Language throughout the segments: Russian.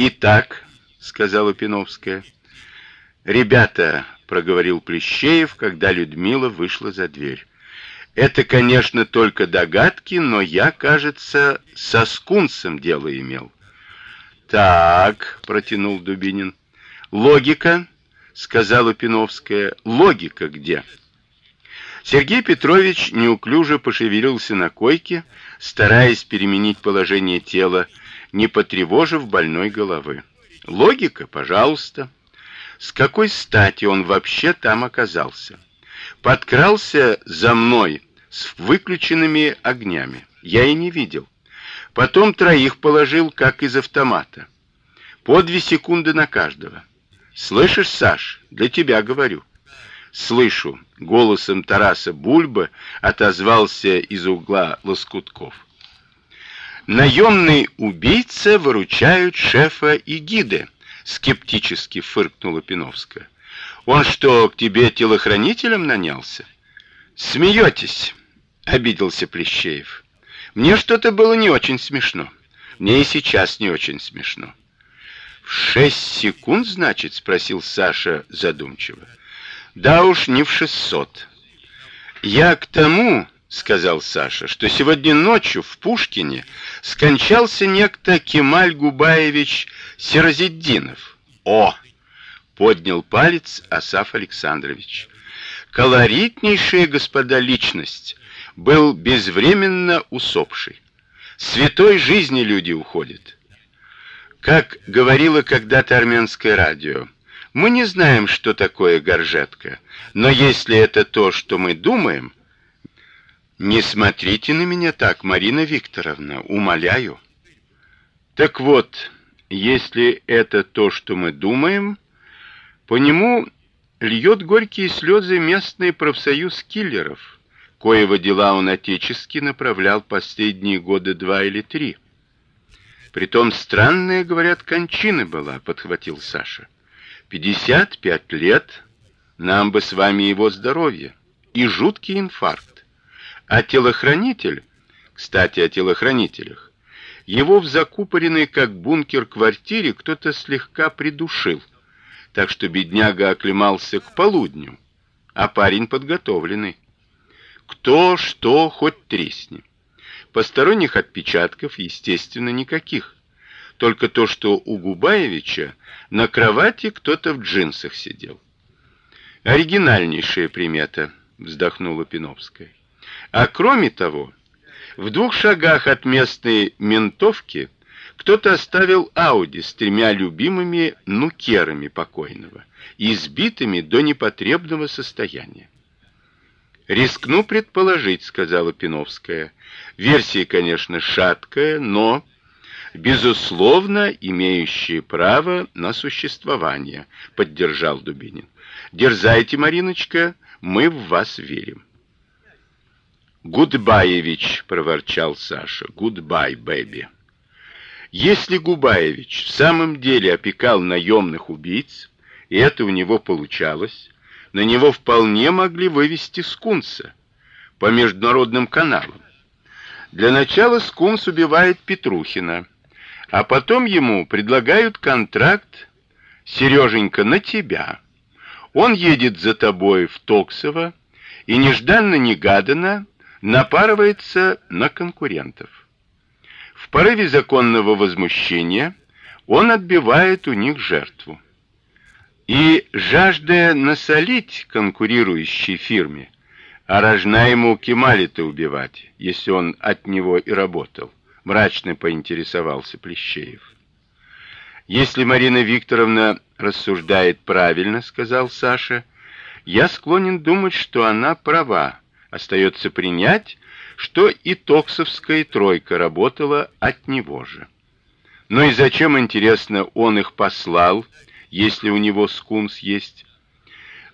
Итак, сказала Пиновская. Ребята, проговорил Плещеев, когда Людмила вышла за дверь. Это, конечно, только догадки, но я, кажется, со скунсом дело имел. Так, протянул Дубинин. Логика, сказала Пиновская. Логика где? Сергей Петрович неуклюже пошевелился на койке, стараясь переменить положение тела, не потревожив больной головы. Логика, пожалуйста. С какой стати он вообще там оказался? Подкрался за мной с выключенными огнями. Я и не видел. Потом троих положил, как из автомата. По две секунды на каждого. Слышишь, Саш, для тебя говорю. Слышу, голосом Тараса Бульба отозвался из угла Лоскутков. Наемный убийца выручают шефа и гиды, скептически фыркнула Пиновская. Он что, к тебе телохранителем нанялся? Смеетесь? обиделся Плещеев. Мне что-то было не очень смешно. Мне и сейчас не очень смешно. В шесть секунд, значит, спросил Саша задумчиво. Да уж не в шестьсот. Я к тому, сказал Саша, что сегодня ночью в Пушкине скончался некто Кемаль Губаевич Сиразиддинов. О, поднял палец Асаф Александрович. Колоритнейшая господа личность, был безвременно усопший. Святой жизни люди уходят. Как говорило когда-то армянское радио, мы не знаем, что такое горжетка, но если это то, что мы думаем, не смотрите на меня так, Марина Викторовна, умоляю. Так вот, если это то, что мы думаем, по нему льет горькие слезы местный профсоюз киллеров, коего дела он отечески направлял последние годы два или три. Притом странная, говорят, кончина была, подхватил Саша. Пятьдесят пять лет, нам бы с вами его здоровье и жуткий инфаркт. А телохранитель, кстати, о телохранителях, его в закупоренной как бункер квартире кто-то слегка придушил, так что бедняга оклемался к полудню, а парень подготовленный. Кто что хоть тресни. Посторонних отпечатков, естественно, никаких. Только то, что у Губаевича на кровати кто-то в джинсах сидел. Оригинальнейшая примета, вздохнула Пиновская. А кроме того, в двух шагах от местной ментовки кто-то оставил Ауди с тремя любимыми нукерами покойного, избитыми до непотребного состояния. Рискну предположить, сказала Пиновская. Версия, конечно, шаткая, но безусловно имеющая право на существование, поддержал Дубинин. Дерзайте, Мариночка, мы в вас верим. Гудбаевич, проворчал Саша. Goodbye, baby. Если Губаевич в самом деле опекал наемных убийц, и это у него получалось, на него вполне могли вывести скунса по международным каналам. Для начала скунс убивает Петрухина, а потом ему предлагают контракт Сереженька на тебя. Он едет за тобой в Токсово и нежданно-негаданно напарывается на конкурентов. В порыве законного возмущения он отбивает у них жертву. И жаждая насолить конкурирующей фирме, а рожна ему Кемали-то убивать, если он от него и работал, мрачно поинтересовался Плещеев. Если Марина Викторовна рассуждает правильно, сказал Саша, я склонен думать, что она права. Остается принять, что и Токсовская тройка работала от него же. Но и зачем, интересно, он их послал, если у него скунс есть?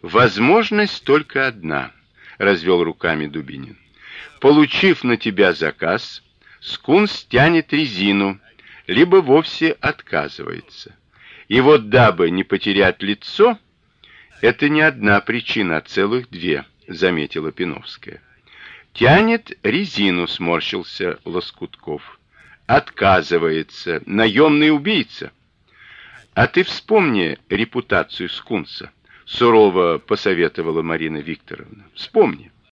Возможность только одна, развел руками Дубинин. Получив на тебя заказ, скунс тянет резину, либо вовсе отказывается. И вот дабы не потерять лицо, это не одна причина, а целых две заметила Пиновская. Тянет резину, сморщился Лоскутков. Отказывается наемный убийца. А ты вспомни репутацию скунса, сурово посоветовала Марина Викторовна. Вспомни.